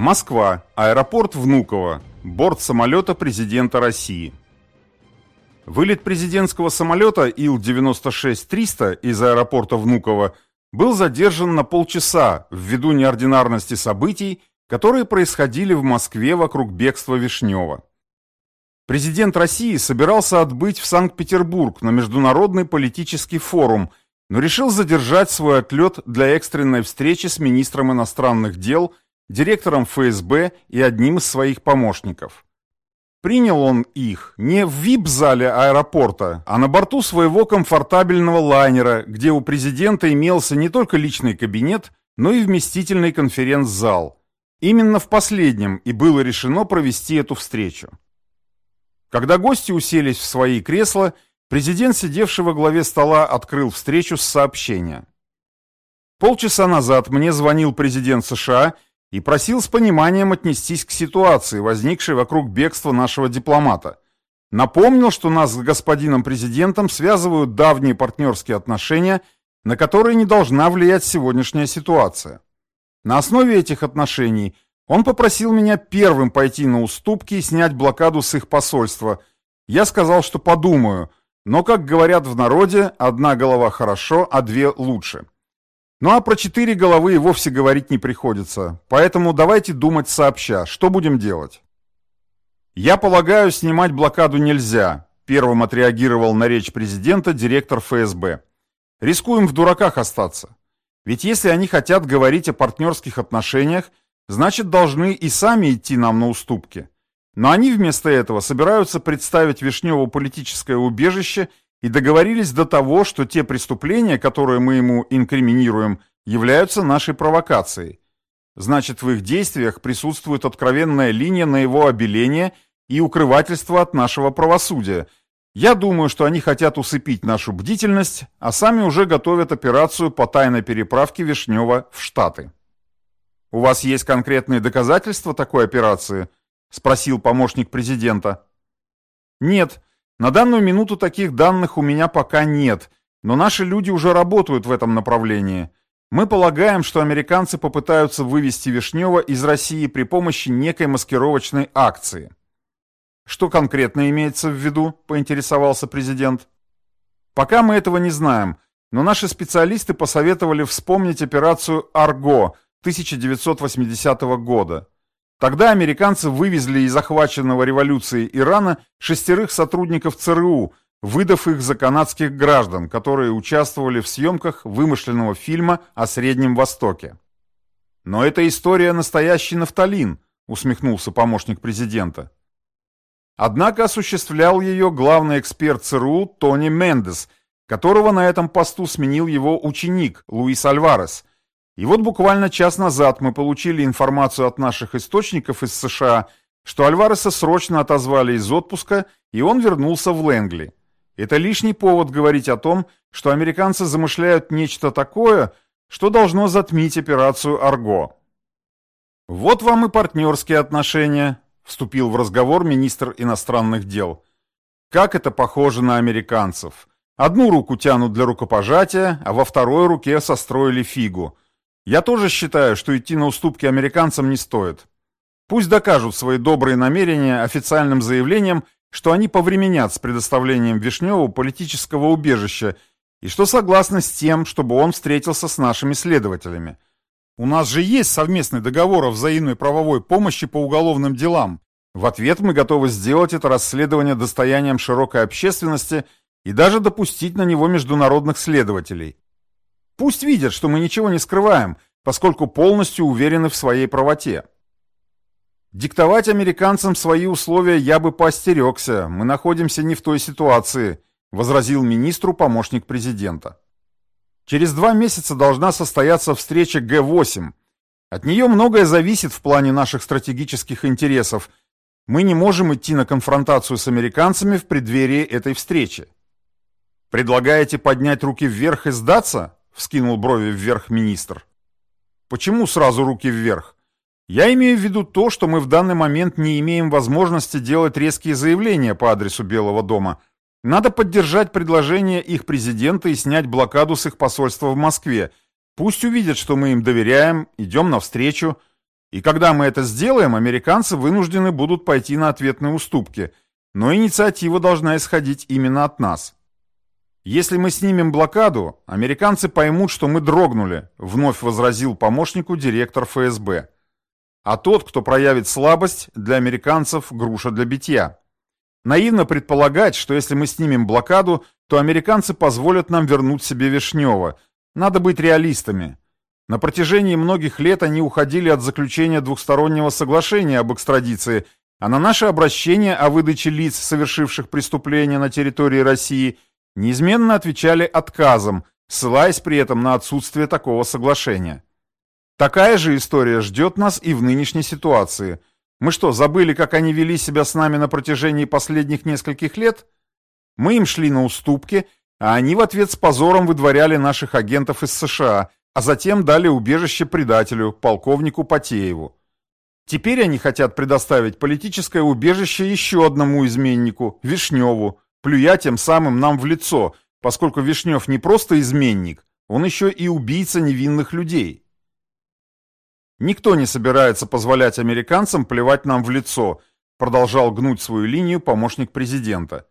Москва. Аэропорт Внуково. Борт самолета президента России. Вылет президентского самолета Ил-96-300 из аэропорта Внуково был задержан на полчаса ввиду неординарности событий, которые происходили в Москве вокруг бегства Вишнева. Президент России собирался отбыть в Санкт-Петербург на международный политический форум, но решил задержать свой отлет для экстренной встречи с министром иностранных дел – директором ФСБ и одним из своих помощников. Принял он их не в вип-зале аэропорта, а на борту своего комфортабельного лайнера, где у президента имелся не только личный кабинет, но и вместительный конференц-зал. Именно в последнем и было решено провести эту встречу. Когда гости уселись в свои кресла, президент, сидевший во главе стола, открыл встречу с сообщения. Полчаса назад мне звонил президент США и просил с пониманием отнестись к ситуации, возникшей вокруг бегства нашего дипломата. Напомнил, что нас с господином президентом связывают давние партнерские отношения, на которые не должна влиять сегодняшняя ситуация. На основе этих отношений он попросил меня первым пойти на уступки и снять блокаду с их посольства. Я сказал, что подумаю, но, как говорят в народе, одна голова хорошо, а две лучше. Ну а про четыре головы и вовсе говорить не приходится, поэтому давайте думать сообща, что будем делать. Я полагаю, снимать блокаду нельзя, первым отреагировал на речь президента директор ФСБ. Рискуем в дураках остаться. Ведь если они хотят говорить о партнерских отношениях, значит должны и сами идти нам на уступки. Но они вместо этого собираются представить Вишневу политическое убежище и договорились до того, что те преступления, которые мы ему инкриминируем, являются нашей провокацией. Значит, в их действиях присутствует откровенная линия на его обеление и укрывательство от нашего правосудия. Я думаю, что они хотят усыпить нашу бдительность, а сами уже готовят операцию по тайной переправке Вишнева в Штаты. «У вас есть конкретные доказательства такой операции?» – спросил помощник президента. «Нет, на данную минуту таких данных у меня пока нет, но наши люди уже работают в этом направлении. Мы полагаем, что американцы попытаются вывести Вишнева из России при помощи некой маскировочной акции. Что конкретно имеется в виду, поинтересовался президент. Пока мы этого не знаем, но наши специалисты посоветовали вспомнить операцию «Арго» 1980 года. Тогда американцы вывезли из захваченного революцией Ирана шестерых сотрудников ЦРУ, выдав их за канадских граждан, которые участвовали в съемках вымышленного фильма о Среднем Востоке. «Но эта история настоящий нафталин», усмехнулся помощник президента. Однако осуществлял ее главный эксперт ЦРУ Тони Мендес, которого на этом посту сменил его ученик Луис Альварес – и вот буквально час назад мы получили информацию от наших источников из США, что Альвареса срочно отозвали из отпуска, и он вернулся в Лэнгли. Это лишний повод говорить о том, что американцы замышляют нечто такое, что должно затмить операцию «Арго». «Вот вам и партнерские отношения», — вступил в разговор министр иностранных дел. «Как это похоже на американцев. Одну руку тянут для рукопожатия, а во второй руке состроили фигу. Я тоже считаю, что идти на уступки американцам не стоит. Пусть докажут свои добрые намерения официальным заявлением, что они повременят с предоставлением Вишневу политического убежища и что согласны с тем, чтобы он встретился с нашими следователями. У нас же есть совместный договор о взаимной правовой помощи по уголовным делам. В ответ мы готовы сделать это расследование достоянием широкой общественности и даже допустить на него международных следователей. Пусть видят, что мы ничего не скрываем, поскольку полностью уверены в своей правоте. Диктовать американцам свои условия я бы поостерегся, мы находимся не в той ситуации, возразил министру помощник президента. Через два месяца должна состояться встреча Г-8. От нее многое зависит в плане наших стратегических интересов. Мы не можем идти на конфронтацию с американцами в преддверии этой встречи. Предлагаете поднять руки вверх и сдаться? — вскинул брови вверх министр. «Почему сразу руки вверх? Я имею в виду то, что мы в данный момент не имеем возможности делать резкие заявления по адресу Белого дома. Надо поддержать предложение их президента и снять блокаду с их посольства в Москве. Пусть увидят, что мы им доверяем, идем навстречу. И когда мы это сделаем, американцы вынуждены будут пойти на ответные уступки, но инициатива должна исходить именно от нас. Если мы снимем блокаду, американцы поймут, что мы дрогнули, вновь возразил помощнику директор ФСБ. А тот, кто проявит слабость, для американцев груша для битья. Наивно предполагать, что если мы снимем блокаду, то американцы позволят нам вернуть себе Вишнева. Надо быть реалистами. На протяжении многих лет они уходили от заключения двухстороннего соглашения об экстрадиции, а на наше обращение о выдаче лиц, совершивших преступления на территории России, неизменно отвечали отказом, ссылаясь при этом на отсутствие такого соглашения. Такая же история ждет нас и в нынешней ситуации – мы что, забыли, как они вели себя с нами на протяжении последних нескольких лет? Мы им шли на уступки, а они в ответ с позором выдворяли наших агентов из США, а затем дали убежище предателю, полковнику Потееву. Теперь они хотят предоставить политическое убежище еще одному изменнику, Вишневу, плюя тем самым нам в лицо, поскольку Вишнев не просто изменник, он еще и убийца невинных людей. Никто не собирается позволять американцам плевать нам в лицо, продолжал гнуть свою линию помощник президента.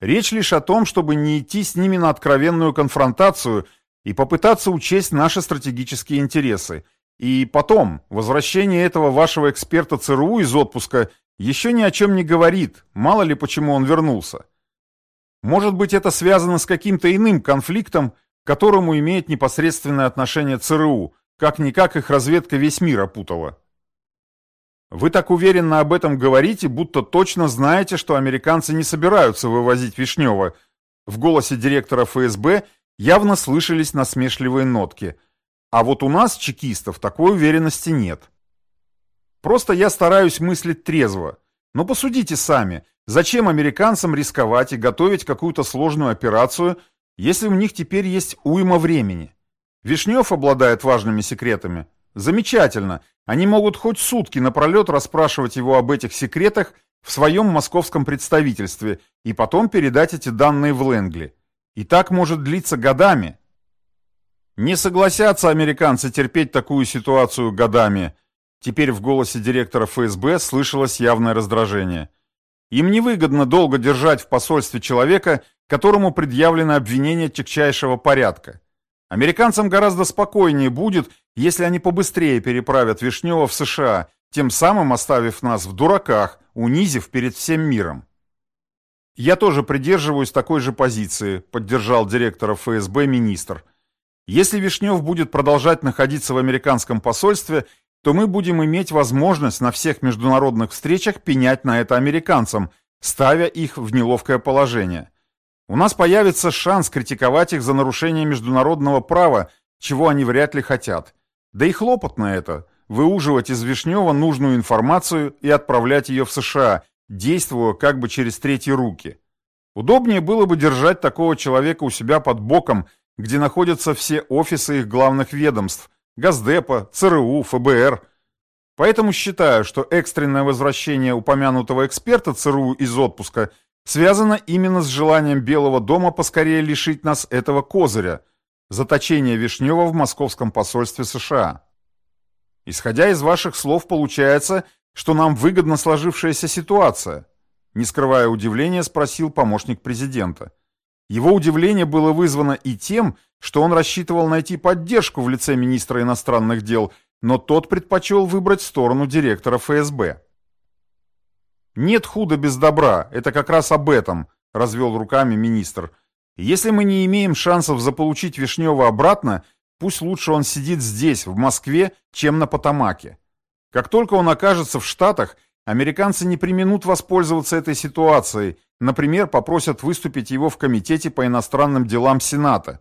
Речь лишь о том, чтобы не идти с ними на откровенную конфронтацию и попытаться учесть наши стратегические интересы. И потом, возвращение этого вашего эксперта ЦРУ из отпуска еще ни о чем не говорит, мало ли почему он вернулся. Может быть, это связано с каким-то иным конфликтом, к которому имеет непосредственное отношение ЦРУ, как-никак их разведка весь мир опутала. Вы так уверенно об этом говорите, будто точно знаете, что американцы не собираются вывозить Вишнева. В голосе директора ФСБ явно слышались насмешливые нотки. А вот у нас, чекистов, такой уверенности нет. Просто я стараюсь мыслить трезво. Но посудите сами, зачем американцам рисковать и готовить какую-то сложную операцию, если у них теперь есть уйма времени? Вишнев обладает важными секретами. Замечательно. Они могут хоть сутки напролет расспрашивать его об этих секретах в своем московском представительстве и потом передать эти данные в Лэнгли. И так может длиться годами. Не согласятся американцы терпеть такую ситуацию годами. Теперь в голосе директора ФСБ слышалось явное раздражение. Им невыгодно долго держать в посольстве человека, которому предъявлено обвинение тягчайшего порядка. Американцам гораздо спокойнее будет, если они побыстрее переправят Вишнева в США, тем самым оставив нас в дураках, унизив перед всем миром. Я тоже придерживаюсь такой же позиции, поддержал директора ФСБ министр. Если Вишнев будет продолжать находиться в американском посольстве, то мы будем иметь возможность на всех международных встречах пенять на это американцам, ставя их в неловкое положение. У нас появится шанс критиковать их за нарушение международного права, чего они вряд ли хотят. Да и хлопотно это – выуживать из Вишнева нужную информацию и отправлять ее в США, действуя как бы через третьи руки. Удобнее было бы держать такого человека у себя под боком, где находятся все офисы их главных ведомств – Газдепа, ЦРУ, ФБР. Поэтому считаю, что экстренное возвращение упомянутого эксперта ЦРУ из отпуска – связано именно с желанием Белого дома поскорее лишить нас этого козыря – заточения Вишнева в московском посольстве США. Исходя из ваших слов, получается, что нам выгодна сложившаяся ситуация. Не скрывая удивления, спросил помощник президента. Его удивление было вызвано и тем, что он рассчитывал найти поддержку в лице министра иностранных дел, но тот предпочел выбрать сторону директора ФСБ. «Нет худа без добра, это как раз об этом», – развел руками министр. «Если мы не имеем шансов заполучить Вишнева обратно, пусть лучше он сидит здесь, в Москве, чем на Потамаке. Как только он окажется в Штатах, американцы не применут воспользоваться этой ситуацией, например, попросят выступить его в Комитете по иностранным делам Сената.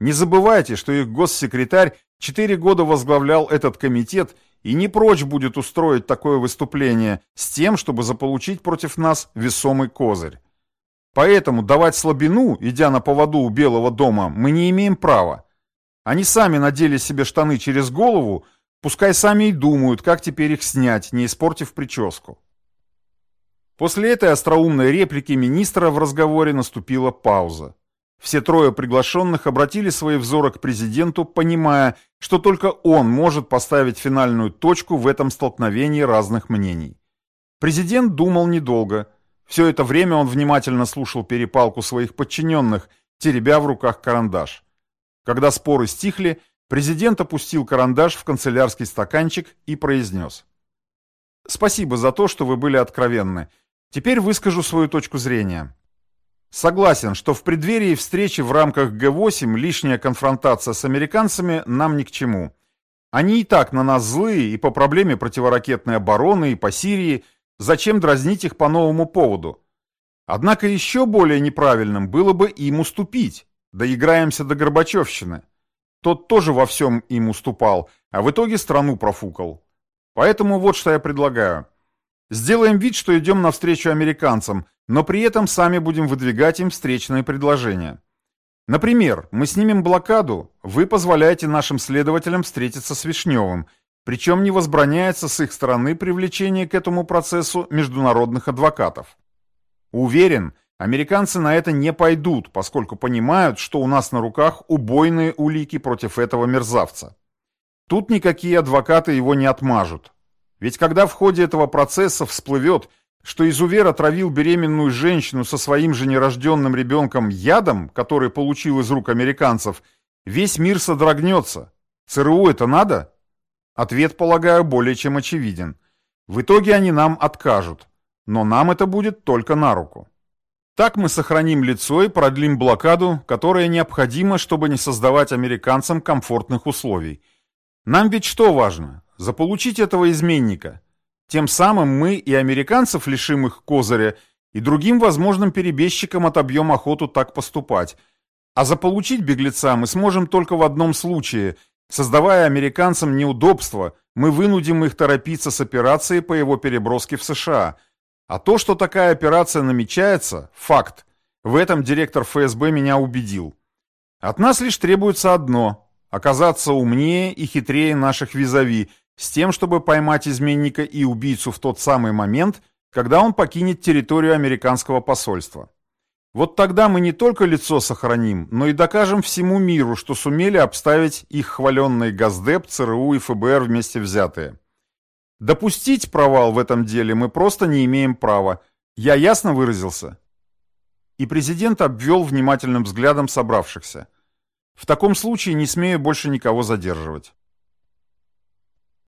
Не забывайте, что их госсекретарь четыре года возглавлял этот комитет – и не прочь будет устроить такое выступление с тем, чтобы заполучить против нас весомый козырь. Поэтому давать слабину, идя на поводу у Белого дома, мы не имеем права. Они сами надели себе штаны через голову, пускай сами и думают, как теперь их снять, не испортив прическу. После этой остроумной реплики министра в разговоре наступила пауза. Все трое приглашенных обратили свои взоры к президенту, понимая, что только он может поставить финальную точку в этом столкновении разных мнений. Президент думал недолго. Все это время он внимательно слушал перепалку своих подчиненных, теребя в руках карандаш. Когда споры стихли, президент опустил карандаш в канцелярский стаканчик и произнес. «Спасибо за то, что вы были откровенны. Теперь выскажу свою точку зрения. Согласен, что в преддверии встречи в рамках Г-8 лишняя конфронтация с американцами нам ни к чему. Они и так на нас злые и по проблеме противоракетной обороны, и по Сирии. Зачем дразнить их по новому поводу? Однако еще более неправильным было бы им уступить. Доиграемся до Горбачевщины. Тот тоже во всем им уступал, а в итоге страну профукал. Поэтому вот что я предлагаю. Сделаем вид, что идем навстречу американцам, но при этом сами будем выдвигать им встречные предложения. Например, мы снимем блокаду, вы позволяете нашим следователям встретиться с Вишневым, причем не возбраняется с их стороны привлечение к этому процессу международных адвокатов. Уверен, американцы на это не пойдут, поскольку понимают, что у нас на руках убойные улики против этого мерзавца. Тут никакие адвокаты его не отмажут. Ведь когда в ходе этого процесса всплывет, что изувер отравил беременную женщину со своим же нерожденным ребенком ядом, который получил из рук американцев, весь мир содрогнется. ЦРУ это надо? Ответ, полагаю, более чем очевиден. В итоге они нам откажут, но нам это будет только на руку. Так мы сохраним лицо и продлим блокаду, которая необходима, чтобы не создавать американцам комфортных условий. Нам ведь что важно? заполучить этого изменника. Тем самым мы и американцев лишим их козыря, и другим возможным перебежчикам отобьем охоту так поступать. А заполучить беглеца мы сможем только в одном случае. Создавая американцам неудобства, мы вынудим их торопиться с операцией по его переброске в США. А то, что такая операция намечается – факт. В этом директор ФСБ меня убедил. От нас лишь требуется одно – оказаться умнее и хитрее наших визави, с тем, чтобы поймать изменника и убийцу в тот самый момент, когда он покинет территорию американского посольства. Вот тогда мы не только лицо сохраним, но и докажем всему миру, что сумели обставить их хваленный Газдеп, ЦРУ и ФБР вместе взятые. Допустить провал в этом деле мы просто не имеем права. Я ясно выразился? И президент обвел внимательным взглядом собравшихся. В таком случае не смею больше никого задерживать.